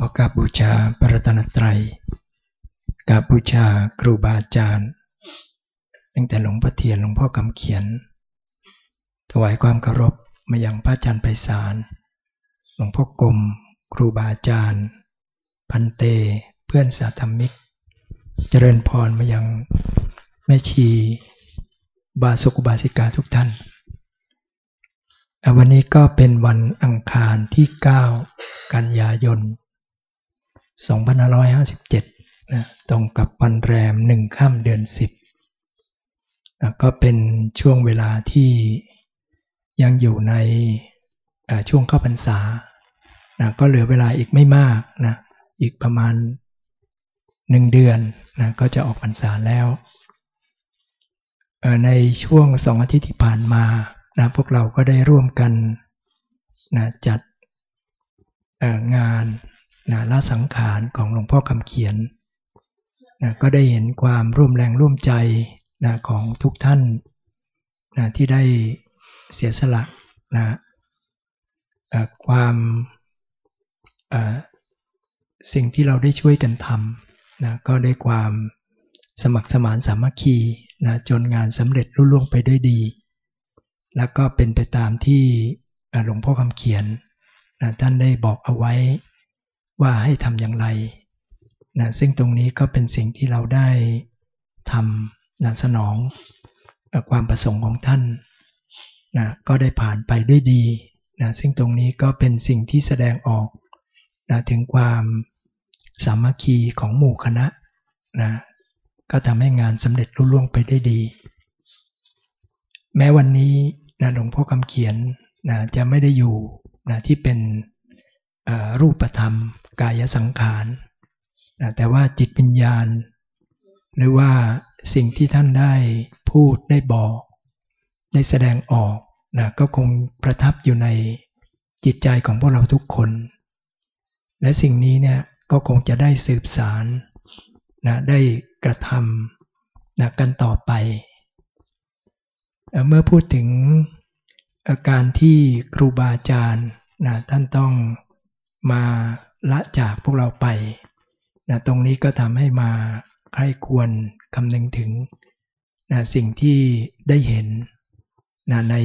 ก็กราบบูชาพระรัตนตรัยกราบบูชาครูบาอาจารย์ตั้งแต่หลวงพ่อเทียนหลวงพ่อคำเขียน ถวายความเคารพมายังพระอาจารย์ไพศาลหลวงพ่อกรมครูบาอาจารย์ พันเตเพื่อนสาธมิก เจริญพรมายังแม่ชี บาสุกบาสิกาทุกท่าน วันนี้ก็เป็นวันอังคารที่ 9 กันยายน 2557นะตรงกับวันแรมหนึ่งข้ามเดือน 10นะก็เป็นช่วงเวลาที่ยังอยู่ในช่วงเข้าพรรษานะก็เหลือเวลาอีกไม่มากนะอีกประมาณหนึ่งเดือนนะก็จะออกพรรษาแล้ว ในช่วงสองอาทิตย์ที่ผ่านมานะพวกเราก็ได้ร่วมกันนะจัดงาน นะละสังขารของหลวงพ่อคำเขียนนะก็ได้เห็นความร่วมแรงร่วมใจนะของทุกท่านนะที่ได้เสียสละนะความสิ่งที่เราได้ช่วยกันทำนะก็ได้ความสมัครสมานสามัคคีนะจนงานสำเร็จรุ่ล่วงไปด้วยดี แล้วก็เป็นไปตามที่หลวงพ่อคำเขียนนะท่านได้บอกเอาไว้ ว่าให้ทำอย่างไรนะซึ่งตรงนี้ก็เป็นสิ่งที่เราได้ทำนะสนองความประสงค์ของท่านนะก็ได้ผ่านไปด้วยดีนะซึ่งตรงนี้ก็เป็นสิ่งที่แสดงออกนะถึงความสามัคคีของหมู่คณะนะก็ทำให้งานสำเร็จรุ่ล่วงไปได้ดี แม้วันนี้นะหลวงพ่อคำเขียนนะจะไม่ได้อยู่นะที่เป็นรูปธรรม กายสังขารนะแต่ว่าจิตวิญญาณ หรือว่าสิ่งที่ท่านได้พูดได้บอก ได้แสดงออกนะก็คงประทับอยู่ในจิตใจของพวกเราทุกคน และสิ่งนี้เนี่ยก็คงจะได้สืบสารนะได้กระทำนะกันต่อไป เมื่อพูดถึงอาการที่ครูบาอาจารย์นะท่านต้องมา ละจากพวกเราไปนะตรงนี้ก็ทำให้มาใครควรคำนึงถึงนะสิ่งที่ได้เห็นนะใน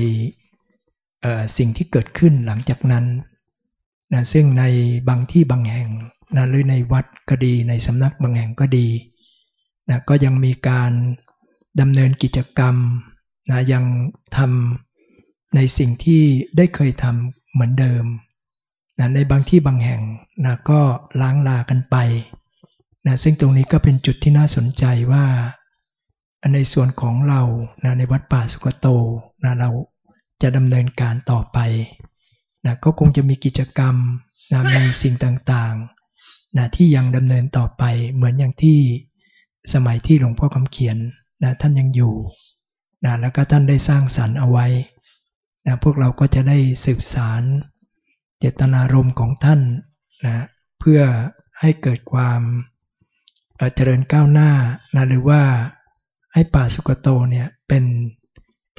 สิ่งที่เกิดขึ้นหลังจากนั้นนะซึ่งในบางที่บางแห่งนะหรือในวัดก็ดีในสำนักบางแห่งก็ดีนะก็ยังมีการดำเนินกิจกรรมนะยังทำในสิ่งที่ได้เคยทำเหมือนเดิม นะในบางที่บางแห่งนะก็ล้างลากันไปนะซึ่งตรงนี้ก็เป็นจุดที่น่าสนใจว่าในส่วนของเรานะในวัดป่าสุกโตนะเราจะดำเนินการต่อไปนะก็คงจะมีกิจกรรมนะมีสิ่งต่างๆนะที่ยังดำเนินต่อไปเหมือนอย่างที่สมัยที่หลวงพ่อคำเขียนนะท่านยังอยู่นะแล้วก็ท่านได้สร้างสรรค์เอาไว้นะพวกเราก็จะได้สืบสาร เจตนารมณ์ของท่านนะเพื่อให้เกิดความเจริญก้าวหน้านะหรือว่าให้ป่าสุกโตเนี่ยเป็น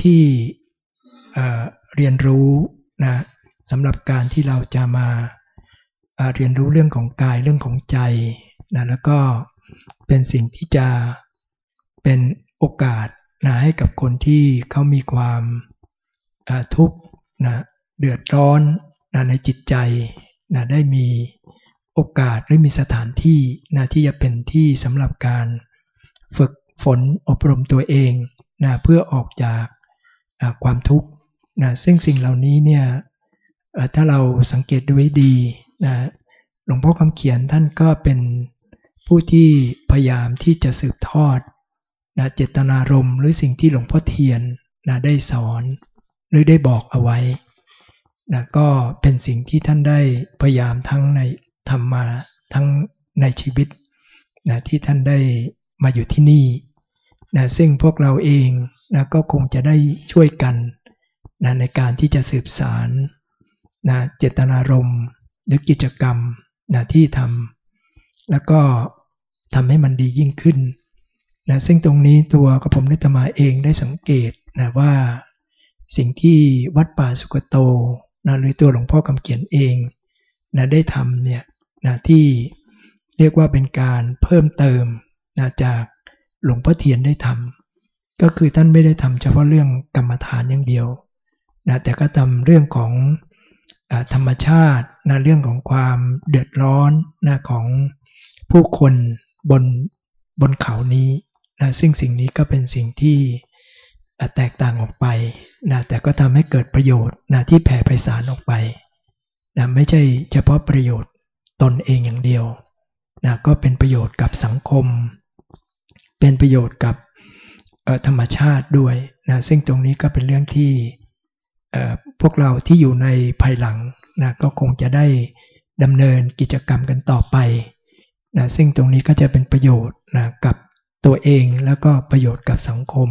ที่เรียนรู้นะสำหรับการที่เราจะมาเรียนรู้เรื่องของกายเรื่องของใจนะแล้วก็เป็นสิ่งที่จะเป็นโอกาสนะให้กับคนที่เขามีความทุกข์นะเดือดร้อน นะในจิตใจนะได้มีโอกาสหรือมีสถานที่นะที่จะเป็นที่สำหรับการฝึกฝนอบรมตัวเองนะเพื่อออกจากความทุกข์นะซึ่งสิ่งเหล่านี้เนี่ยถ้าเราสังเกตดูให้ดีนะหลวงพ่อคำเขียนท่านก็เป็นผู้ที่พยายามที่จะสืบทอดนะเจตนารมณ์หรือสิ่งที่หลวงพ่อเทียนนะได้สอนหรือได้บอกเอาไว้ นะก็เป็นสิ่งที่ท่านได้พยายามทั้งในทำมาทั้งในชีวิตนะที่ท่านได้มาอยู่ที่นี่นะซึ่งพวกเราเองนะก็คงจะได้ช่วยกันนะในการที่จะสืบสารนะเจตนารมณ์หรือกิจกรรมนะที่ทำแล้วก็ทำให้มันดียิ่งขึ้นนะซึ่งตรงนี้ตัวกระผมนิตมาเองได้สังเกตนะว่าสิ่งที่วัดป่าสุกโต นะหรือตัวหลวงพ่อคำเขียนเองนะได้ทำเนี่ยนะที่เรียกว่าเป็นการเพิ่มเติมนะจากหลวงพ่อเทียนได้ทำก็คือท่านไม่ได้ทำเฉพาะเรื่องกรรมฐานอย่างเดียวนะแต่ก็ทำเรื่องของอธรรมชาตินะเรื่องของความเดือดร้อนนะของผู้คนบนบนเขานี้นะซึ่งสิ่งนี้ก็เป็นสิ่งที่ แตกต่างออกไปนะแต่ก็ทำให้เกิดประโยชน์นะที่แผ่ไพศาลออกไปนะไม่ใช่เฉพาะประโยชน์ตนเองอย่างเดียวนะก็เป็นประโยชน์กับสังคม เป็นประโยชน์กับธรรมชาติด้วยนะซึ่งตรงนี้ก็เป็นเรื่องที่พวกเราที่อยู่ในภายหลังนะก็คงจะได้ดำเนินกิจกรรมกันต่อไปนะซึ่งตรงนี้ก็จะเป็นประโยชน์นะกับตัวเองแล้วก็ประโยชน์กับสังคม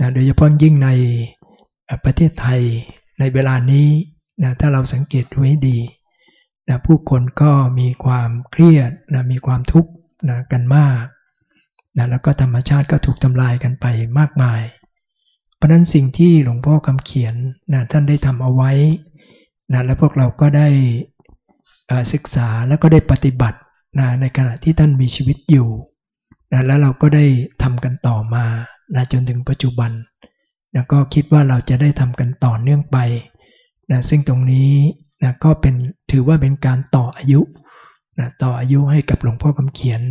นะโดยเฉพาะยิ่งในประเทศไทยในเวลานี้นะถ้าเราสังเกตดูให้ดีนะผู้คนก็มีความเครียดนะมีความทุกข์นะกันมากนะแล้วก็ธรรมชาติก็ถูกทำลายกันไปมากมาย เพราะนั้นสิ่งที่หลวงพ่อคำเขียนนะท่านได้ทำเอาไว้นะและพวกเราก็ได้ศึกษาแล้วก็ได้ปฏิบัตินะในขณะที่ท่านมีชีวิตอยู่ นะแล้วเราก็ได้ทำกันต่อมานะจนถึงปัจจุบันนะก็คิดว่าเราจะได้ทำกันต่อเนื่องไปนะซึ่งตรงนี้นะก็เป็นถือว่าเป็นการต่ออายุนะต่ออายุให้กับหลวงพ่อคำเขียน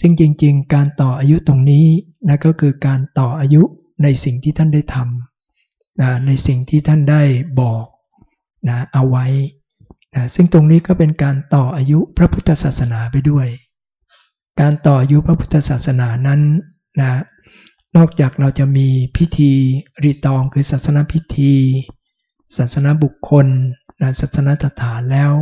ซึ่งจริงๆ การต่ออายุตรงนี้นะก็คือการต่ออายุในสิ่งที่ท่านได้ทำนะในสิ่งที่ท่านได้บอกนะเอาไว้นะซึ่งตรงนี้ก็เป็นการต่ออายุพระพุทธศาสนาไปด้วย การต่ออายุพระพุทธศาสนานั้นนะนอกจากเราจะมีพิธีรีตองคือศาสนาพิธี ศาสนาบุคคลนะศาสนาตฐานแล้ว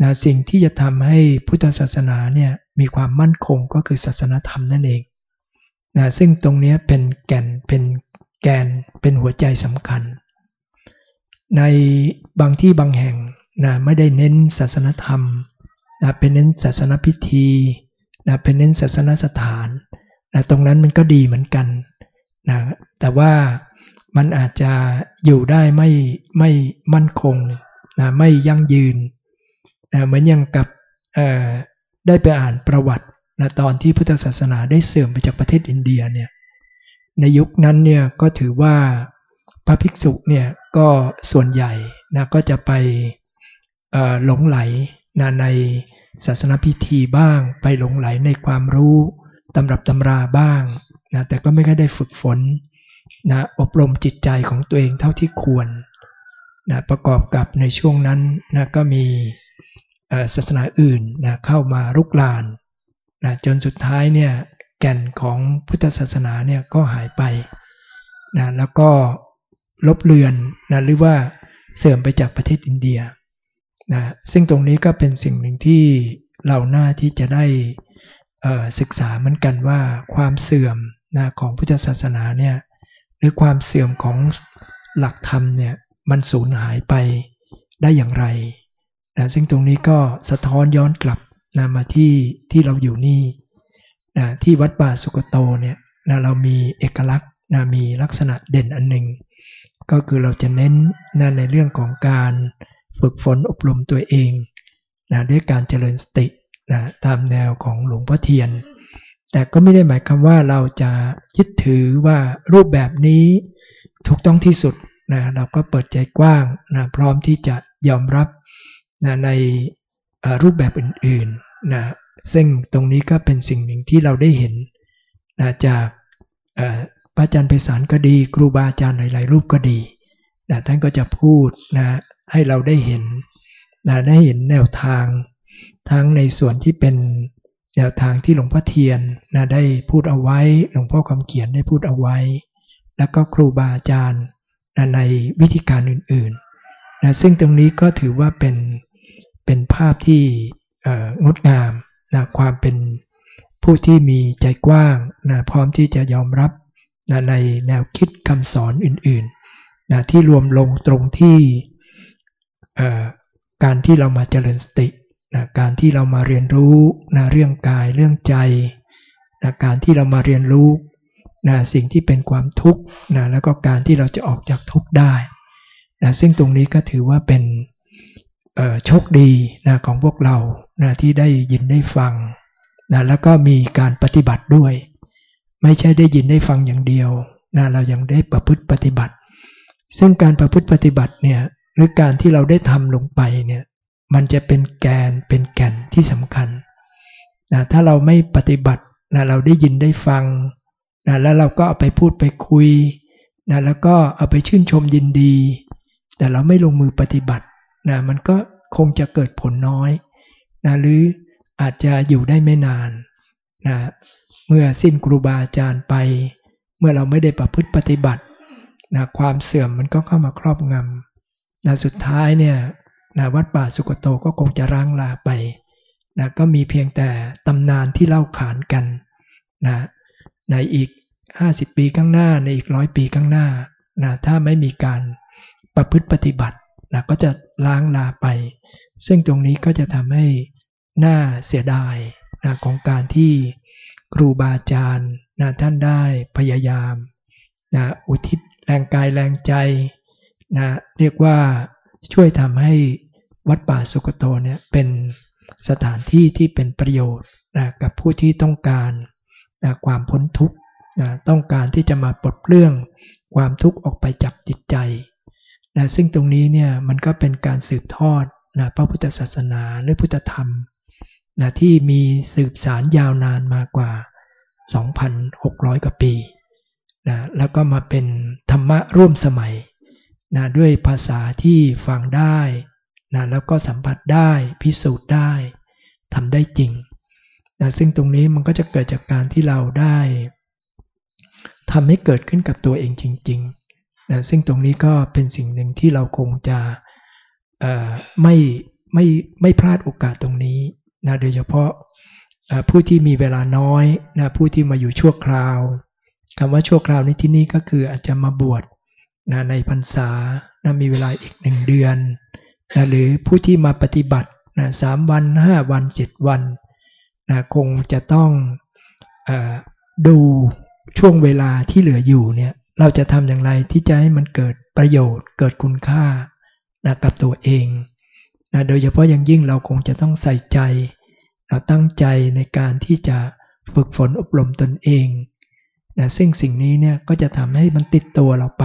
นะสิ่งที่จะทำให้พุทธศาสนาเนี่ยมีความมั่นคงก็คือศาสนาธรรมนั่นเองนะซึ่งตรงนี้เป็นแก่นเป็นแกนเป็นหัวใจสำคัญ ในบางที่บางแห่งนะไม่ได้เน้นศาสนธรรมนะเป็นเน้นศาสนพิธี นะเป็นเน้นศาสนสถานนะตรงนั้นมันก็ดีเหมือนกันนะแต่ว่ามันอาจจะอยู่ได้ไม่ไม่มั่นคงนะไม่ยั่งยืนนะเหมือนอย่างกับได้ไปอ่านประวัตินะตอนที่พุทธศาสนาได้เสื่อมไปจากประเทศอินเดียเนี่ยในยุคนั้นเนี่ยก็ถือว่าพระภิกษุเนี่ยก็ส่วนใหญ่นะก็จะไปหลงไหลนะใน ศาสนาพิธีบ้าง ไปหลงไหลในความรู้ตำรับตำราบ้างนะแต่ก็ไม่ได้ฝึกฝนนะอบรมจิตใจของตัวเองเท่าที่ควรนะประกอบกับในช่วงนั้นนะก็มีศาสนาอื่นนะเข้ามารุกรานนะจนสุดท้ายเนี่ยแก่นของพุทธศาสนาเนี่ยก็หายไปนะแล้วก็ลบเลือนนะหรือว่าเสื่อมไปจากประเทศอินเดีย นะซึ่งตรงนี้ก็เป็นสิ่งหนึ่งที่เราหน้าที่จะได้ศึกษาเหมือนกันว่าความเสื่อมนะของพุทธศาสนาเนี่ยหรือความเสื่อมของหลักธรรมเนี่ยมันสูญหายไปได้อย่างไรนะซึ่งตรงนี้ก็สะท้อนย้อนกลับนะมาที่ที่เราอยู่นี่นะที่วัดป่าสุกโตเนี่ยนะเรามีเอกลักษณ์นะมีลักษณะเด่นอันหนึ่งก็คือเราจะเน้นนะในเรื่องของการ ฝึกฝนอบรมตัวเองนะด้วยการเจริญสตินะตามแนวของหลวงพ่อเทียน แต่ก็ไม่ได้หมายความว่าเราจะยึดถือว่ารูปแบบนี้ถูกต้องที่สุดนะเราก็เปิดใจกว้างนะพร้อมที่จะยอมรับนะในรูปแบบอื่นๆนะซึ่งตรงนี้ก็เป็นสิ่งหนึ่งที่เราได้เห็นนะจากพระอาจารย์ไพศาลก็ดี ครูบาอาจารย์หลาย ๆ รูปก็ดีนะท่านก็จะพูดนะ ให้เราได้เห็นนะได้เห็นแนวทาง ทั้งในส่วนที่เป็นแนวทางที่หลวงพ่อเทียนนะได้พูดเอาไว้ หลวงพ่อคำเขียนได้พูดเอาไว้ แล้วก็ครูบาอาจารย์นะในวิธีการอื่นๆนะซึ่งตรงนี้ก็ถือว่าเป็นเป็นภาพที่งดงามนะความเป็นผู้ที่มีใจกว้างนะพร้อมที่จะยอมรับนะในแนวคิดคำสอนอื่นๆนะที่รวมลงตรงที่ การที่เรามาเจริญสตินะการที่เรามาเรียนรู้นะเรื่องกายเรื่องใจนะการที่เรามาเรียนรู้นะสิ่งที่เป็นความทุกข์นะแล้วก็การที่เราจะออกจากทุกข์ได้นะซึ่งตรงนี้ก็ถือว่าเป็นโชคดีนะของพวกเรานะที่ได้ยินได้ฟังนะแล้วก็มีการปฏิบัติด้วย ไม่ใช่ได้ยินได้ฟังอย่างเดียวนะเรายังได้ประพฤติปฏิบัติ ซึ่งการประพฤติปฏิบัติเนี่ย หรือการที่เราได้ทำลงไปเนี่ยมันจะเป็นแกนเป็นแก่นที่สำคัญนะถ้าเราไม่ปฏิบัตินะเราได้ยินได้ฟังนะแล้วเราก็เอาไปพูดไปคุยนะแล้วก็เอาไปชื่นชมยินดี แต่เราไม่ลงมือปฏิบัตินะมันก็คงจะเกิดผลน้อยนะหรืออาจจะอยู่ได้ไม่นานนะเมื่อสิ้นครูบาอาจารย์ไป เมื่อเราไม่ได้ประพฤติปฏิบัตินะความเสื่อมมันก็เข้ามาครอบงำ นะสุดท้ายเนี่ยนะวัดป่าสุกโตก็คงจะร้างลาไปนะก็มีเพียงแต่ตำนานที่เล่าขานกันนะในอีก 50 ปีข้างหน้าในอีกร้อยปีข้างหน้านะถ้าไม่มีการประพฤติปฏิบัตินะก็จะล้างลาไป ซึ่งตรงนี้ก็จะทำให้หน่าเสียดายนะของการที่ครูบาอาจารย์นะท่านได้พยายามนะอุทิศแรงกายแรงใจ นะเรียกว่าช่วยทำให้วัดป่าสุกโตเนี่ยเป็นสถานที่ที่เป็นประโยชน์นะกับผู้ที่ต้องการนะความพ้นทุกข์นะต้องการที่จะมาปลดเปลื้องความทุกข์ออกไปจากจิตใจนะซึ่งตรงนี้เนี่ยมันก็เป็นการสืบทอดนะพระพุทธศาสนาหรือพุทธธรรมนะที่มีสืบสารยาวนานมากว่า 2,600 กว่าปีนะแล้วก็มาเป็นธรรมะร่วมสมัย นะด้วยภาษาที่ฟังได้นะแล้วก็สัมผัสได้พิสูจน์ได้ทำได้จริงนะซึ่งตรงนี้มันก็จะเกิดจากการที่เราได้ทำให้เกิดขึ้นกับตัวเองจริงๆนะซึ่งตรงนี้ก็เป็นสิ่งหนึ่งที่เราคงจะไม่ไม่ไม่พลาดโอกาสตรงนี้นะโดยเฉพาะผู้ที่มีเวลาน้อยนะผู้ที่มาอยู่ชั่วคราวคำว่าชั่วคราวในที่นี้ก็คืออาจจะมาบวช นะในพรรษานะมีเวลาอีกหนึ่งเดือนนะหรือผู้ที่มาปฏิบัตินะสามวันห้าวันเจ็ดวันนะคงจะต้องอดูช่วงเวลาที่เหลืออยู่เนี่ยเราจะทำอย่างไรที่จะให้มันเกิดประโยชน์ เกิดคุณค่านะกับตัวเองนะโดยเฉพาะอย่างยิ่งเราคงจะต้องใส่ใจเราตั้งใจในการที่จะฝึกฝนอบรมตนเองนะซึ่งสิ่งนี้เนี่ยก็จะทำให้มันติดตัวเราไป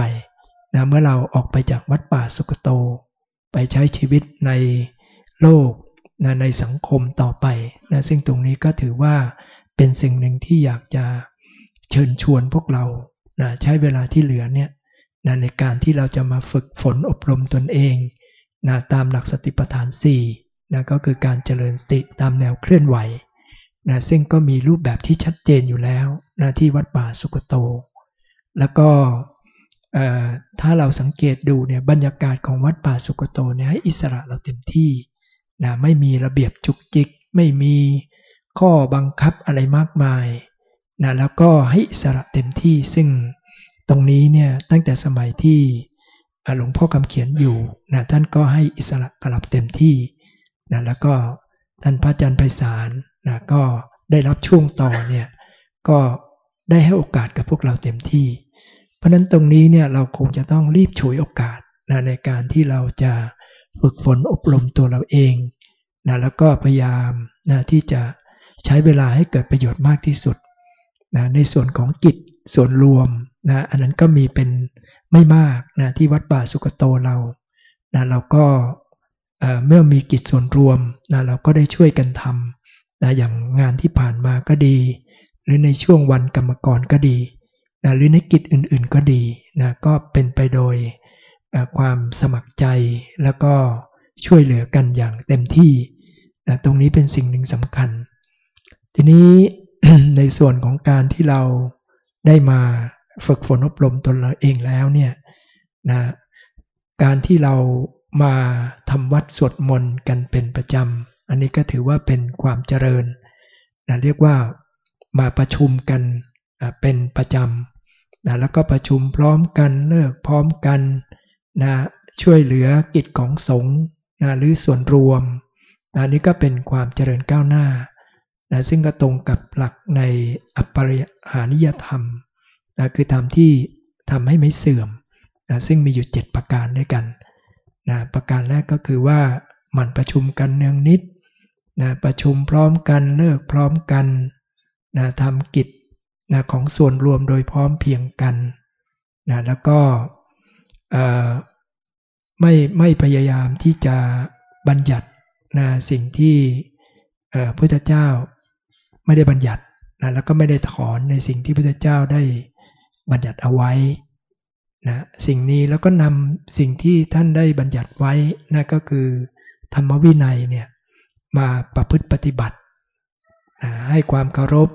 นะเมื่อเราออกไปจากวัดป่าสุกโต ไปใช้ชีวิตในโลกนะในสังคมต่อไปนะซึ่งตรงนี้ก็ถือว่าเป็นสิ่งหนึ่งที่อยากจะเชิญชวนพวกเรานะใช้เวลาที่เหลือเนี่ยนะในการที่เราจะมาฝึกฝนอบรมตนเองนะตามหลักสติปัฏฐาน4นะก็คือการเจริญสติตามแนวเคลื่อนไหวนะซึ่งก็มีรูปแบบที่ชัดเจนอยู่แล้วนะที่วัดป่าสุกโต แล้วก็ ถ้าเราสังเกตดูเนี่ยบรรยากาศของวัดป่าสุกโตเนี่ยให้อิสระเราเต็มที่นะไม่มีระเบียบจุกจิก ไม่มีข้อบังคับอะไรมากมายนะแล้วก็ให้อิสระเต็มที่ซึ่งตรงนี้เนี่ยตั้งแต่สมัยที่หลวงพ่อคำเขียนอยู่นะท่านก็ให้อิสระกลับเต็มที่นะแล้วก็ท่านพระอาจารย์ไพศาลนะก็ได้รับช่วงต่อเนี่ยก็ได้ให้โอกาสกับพวกเราเต็มที่ เพราะนั้นตรงนี้เนี่ยเราคงจะต้องรีบฉวยโอกาสนะในการที่เราจะฝึกฝนอบรมตัวเราเองนะแล้วก็พยายามนะที่จะใช้เวลาให้เกิดประโยชน์มากที่สุดนะในส่วนของกิจส่วนรวมนะอันนั้นก็มีเป็นไม่มากนะที่วัดป่าสุกโตเรานะเราก็เมื่อมีกิจส่วนรวมนะเราก็ได้ช่วยกันทำนะอย่างงานที่ผ่านมาก็ดี หรือในช่วงวันกรรมกรก็ดี นะหรือในกิจอื่นๆก็ดีนะก็เป็นไปโดยความสมัครใจแล้วก็ช่วยเหลือกันอย่างเต็มที่นะตรงนี้เป็นสิ่งหนึ่งสำคัญ ทีนี้ในส่วนของการที่เราได้มาฝึกฝนอบรมตนเราเองแล้วเนี่ยนะการที่เรามาทำวัดสวดมนต์กันเป็นประจำ อันนี้ก็ถือว่าเป็นความเจริญนะเรียกว่ามาประชุมกัน เป็นประจำนะแล้วก็ประชุมพร้อมกันเลิกพร้อมกันนะช่วยเหลือกิจของสงฆ์นะหรือส่วนรวมนะนี่ก็เป็นความเจริญก้าวหน้านะซึ่งก็ตรงกับหลักในอัปปริหานิยธรรมนะคือธรรมที่ทำให้ไม่เสื่อมนะซึ่งมีอยู่ 7 ประการด้วยกันนะประการแรกก็คือว่ามันประชุมกันเนืองนิดนะประชุมพร้อมกันเลิกพร้อมกันนะทำกิจ นะของส่วนรวมโดยพร้อมเพียงกันนะแล้วก็ไม่ไม่พยายามที่จะบัญญัตินะสิ่งที่พระเจ้าไม่ได้บัญญัตินะแล้วก็ไม่ได้ถอนในสิ่งที่พระเจ้าได้บัญญัติเอาไว้นะสิ่งนี้แล้วก็นำสิ่งที่ท่านได้บัญญัติไว้นะก็คือธรรมวินัยเนี่ยมาประพฤติปฏิบัตินะให้ความเคารพ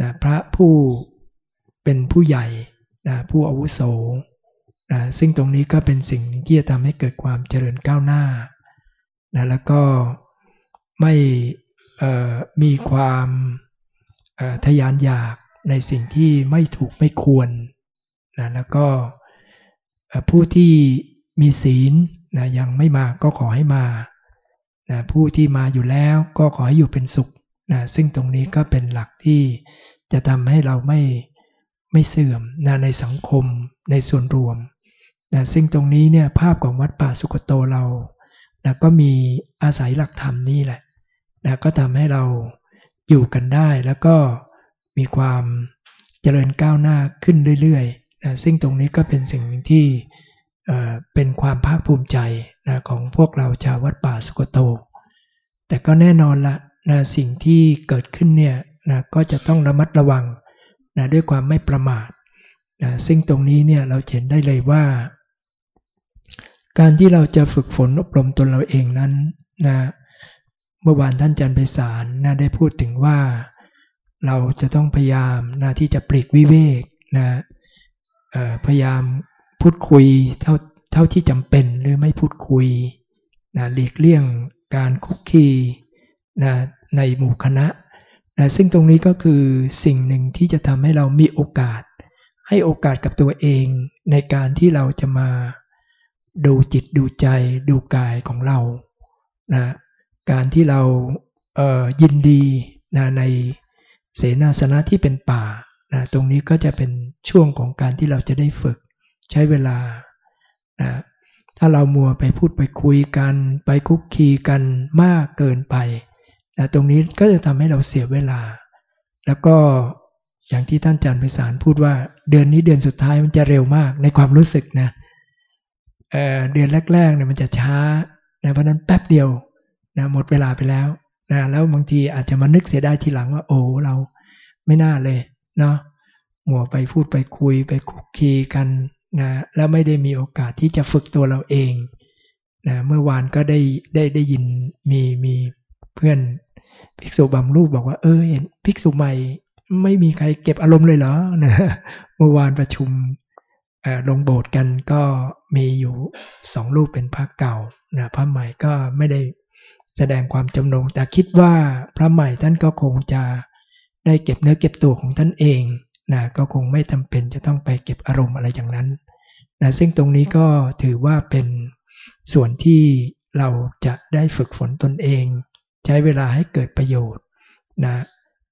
นะพระผู้เป็นผู้ใหญ่นะผู้อาวุโสนะซึ่งตรงนี้ก็เป็นสิ่งที่จะทำให้เกิดความเจริญก้าวหน้านะแล้วก็ไม่มีความทยานอยากในสิ่งที่ไม่ถูกไม่ควรนะแล้วก็ผู้ที่มีศีลนะยังไม่มาก็ขอให้มานะผู้ที่มาอยู่แล้วก็ขอให้อยู่เป็นสุข นะซึ่งตรงนี้ก็เป็นหลักที่จะทำให้เราไม่ไม่เสื่อมนะในสังคมในส่วนรวมนะซึ่งตรงนี้เนี่ยภาพของวัดป่าสุกโตเรานะก็มีอาศัยหลักธรรมนี่แหละนะก็ทำให้เราอยู่กันได้แล้วก็มีความเจริญก้าวหน้าขึ้นเรื่อยๆนะซึ่งตรงนี้ก็เป็นสิ่งที่เป็นความภาคภูมิใจนะของพวกเราชาววัดป่าสุกโต แต่ก็แน่นอนละ นะสิ่งที่เกิดขึ้นเนี่ยนะก็จะต้องระมัดระวังนะด้วยความไม่ประมาทนะซึ่งตรงนี้เนี่ยเราเห็นได้เลยว่า การที่เราจะฝึกฝนอบรมตนเราเองนั้นนะเมื่อวานท่านจันไปสารนะได้พูดถึงว่า เราจะต้องพยายามนะที่จะปลีกวิเวกนะพยายามพูดคุยเท่าเท่าที่จำเป็นหรือไม่พูดคุยนะหลีกเลี่ยงการคุกคี นะในหมู่คณะนะซึ่งตรงนี้ก็คือสิ่งหนึ่งที่จะทำให้เรามีโอกาส ให้โอกาสกับตัวเองในการที่เราจะมาดูจิตดูใจดูกายของเรานะการที่เราเยินดีนะในเสนาสนะที่เป็นป่านะตรงนี้ก็จะเป็นช่วงของการที่เราจะได้ฝึกใช้เวลานะถ้าเรามัวไปพูดไปคุยกัน ไปคุกคีกันมากเกินไป นะตรงนี้ก็จะทำให้เราเสียเวลา แล้วก็อย่างที่ท่านจันพิสารพูดว่าเดือนนี้เดือนสุดท้ายมันจะเร็วมากในความรู้สึกนะเเดือนแรกๆเนี่ยมันจะช้านะเพราะนั้นแป๊บเดียวนะหมดเวลาไปแล้วนะแล้วบางทีอาจจะมานึกเสียได้ทีหลังว่า โอ้เราไม่น่าเลยเนาะมัวไปพูดไปคุยไปคุกคีกันนะแล้วไม่ได้มีโอกาสที่จะฝึกตัวเราเองนะเมื่อวานก็ได้ได้ได้ยินมีมีเพื่อน ภิกษุบางรูปบอกว่า เออเห็นภิกษุใหม่ ไม่มีใครเก็บอารมณ์เลยเหรอนะเมื่อวานประชุมลงโบสถ์กันก็มีอยู่สองรูปเป็นพระเก่านะพระใหม่ก็ไม่ได้แสดงความจำนงแต่คิดว่าพระใหม่ท่านก็คงจะได้เก็บเนื้อเก็บตัวของท่านเองนะก็คงไม่จาเป็นจะต้องไปเก็บอารมณ์อะไรอย่างนั้นนะซึ่งตรงนี้ก็ถือว่าเป็นส่วนที่เราจะได้ฝึกฝนตนเอง ใช้เวลาให้เกิดประโยชน์นะ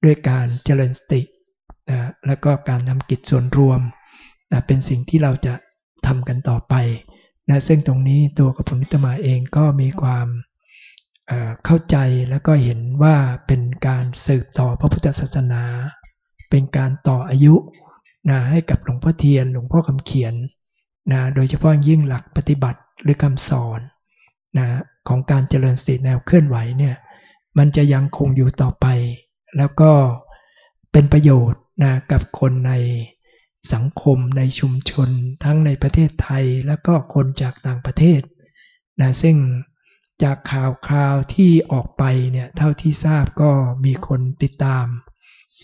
ด้วยการเจริญสตินะแล้วก็การทำกิจส่วนรวมนะเป็นสิ่งที่เราจะทำกันต่อไปนะซึ่งตรงนี้ตัวกับผลนิตมาเองก็มีความเข้าใจแล้วก็เห็นว่าเป็นการสืบต่อพระพุทธศาสนา เป็นการต่ออายุนะให้กับหลวงพ่อเทียน หลวงพ่อคำเขียนนะโดยเฉพาะยิ่งหลักปฏิบัติหรือคำสอนนะของการเจริญสติแนวเคลื่อนไหวเนี่ย มันจะยังคงอยู่ต่อไป แล้วก็เป็นประโยชน์นะกับคนในสังคมในชุมชน ทั้งในประเทศไทยแล้วก็คนจากต่างประเทศนะซึ่งจากข่าวคราวที่ออกไปเนี่ยเท่าที่ทราบก็มีคนติดตาม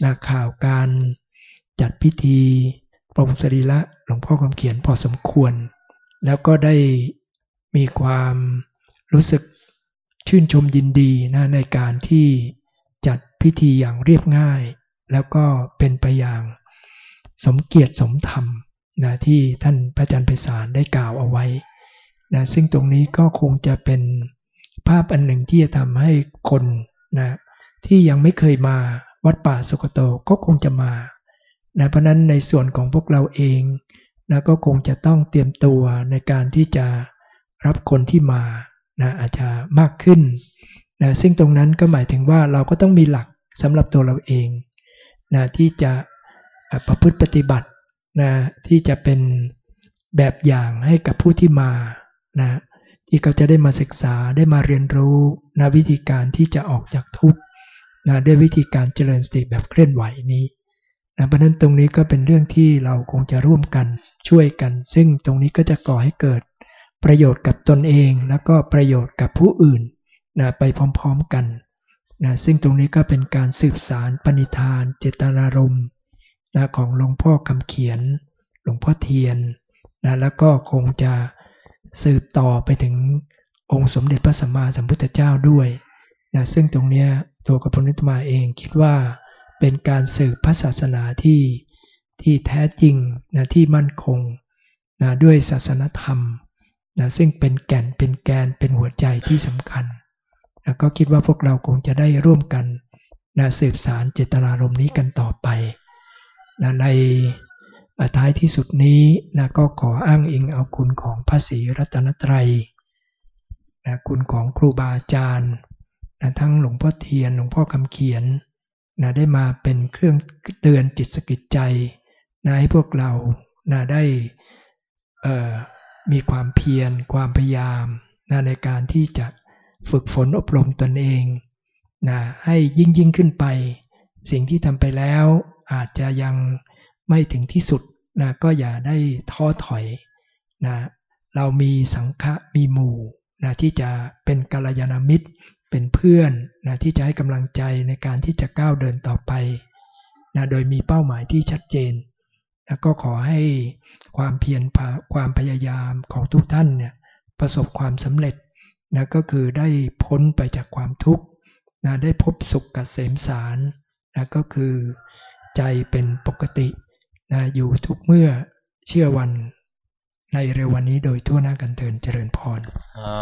นะข่าวการจัดพิธีปรงสรีระหลวงพ่อคำเขียนพอสมควร แล้วก็ได้มีความรู้สึก ชื่นชมยินดีนะในการที่จัดพิธีอย่างเรียบง่าย แล้วก็เป็นไปอย่างสมเกียรติสมธรรมนะที่ท่านพระอาจารย์ไพศาลได้กล่าวเอาไว้นะซึ่งตรงนี้ก็คงจะเป็นภาพอันหนึ่งที่จะทำให้คนนะที่ยังไม่เคยมาวัดป่าสุกโตก็คงจะมานะเพราะนั้นในส่วนของพวกเราเองนะก็คงจะต้องเตรียมตัวในการที่จะรับคนที่มา นะอาจจะมากขึ้นนะซึ่งตรงนั้นก็หมายถึงว่าเราก็ต้องมีหลักสำหรับตัวเราเองนะที่จะประพฤติปฏิบัตินะที่จะเป็นแบบอย่างให้กับผู้ที่มานะที่เขาจะได้มาศึกษาได้มาเรียนรู้นะวิธีการที่จะออกจากทุกข์นะด้วยวิธีการเจริญสติแบบเคลื่อนไหวนี้นะเพราะนั้นตรงนี้ก็เป็นเรื่องที่เราคงจะร่วมกันช่วยกัน ซึ่งตรงนี้ก็จะก่อให้เกิด ประโยชน์กับตนเองแล้วก็ประโยชน์กับผู้อื่นนะไปพร้อมๆกันนะซึ่งตรงนี้ก็เป็นการสืบสารปณิธาน เจตนารมณ์นะของหลวงพ่อคำเขียน หลวงพ่อเทียนนะแล้วก็คงจะสืบต่อไปถึงองค์สมเด็จพระสัมมาสัมพุทธเจ้าด้วยนะซึ่งตรงนี้ตัวกับพนิตมาเองคิดว่าเป็นการสืบพระศาสนาที่ที่แท้จริงนะที่มั่นคงนะด้วยศาสนธรรม นะซึ่งเป็นแก่นเป็นแกนเป็นหัวใจที่สำคัญนะก็คิดว่าพวกเราคงจะได้ร่วมกันนะสืบสารเจตนารมณ์นี้กันต่อไปนะในท้ายที่สุดนี้นะก็ขออ้างอิงเอาคุณของพระศรีรัตนตรัยนะคุณของครูบาอาจารย์นะทั้งหลวงพ่อเทียนหลวงพ่อคำเขียนนะได้มาเป็นเครื่องเตือนจิตสกิจใจนะให้พวกเรานะได้ มีความเพียรความพยายามนะในการที่จะฝึกฝนอบรมตนเองนะให้ยิ่งยิ่งขึ้นไป สิ่งที่ทำไปแล้วอาจจะยังไม่ถึงที่สุดนะก็อย่าได้ท้อถอยนะเรามีสังฆะมีหมู่นะที่จะเป็นกัลยาณมิตรเป็นเพื่อนนะที่จะให้กำลังใจในการที่จะก้าวเดินต่อไปนะโดยมีเป้าหมายที่ชัดเจน ก็ขอให้ความเพียรความพยายามของทุกท่านเนี่ยประสบความสำเร็จนะก็คือได้พ้นไปจากความทุกข์นะได้พบสุขกเกษมสารนะก็คือใจเป็นปกตินะอยู่ทุกเมื่อเชื่อวันในเร็ววันนี้โดยทั่วหน้ากันเทินเจริญพรสา